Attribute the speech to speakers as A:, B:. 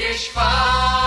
A: شور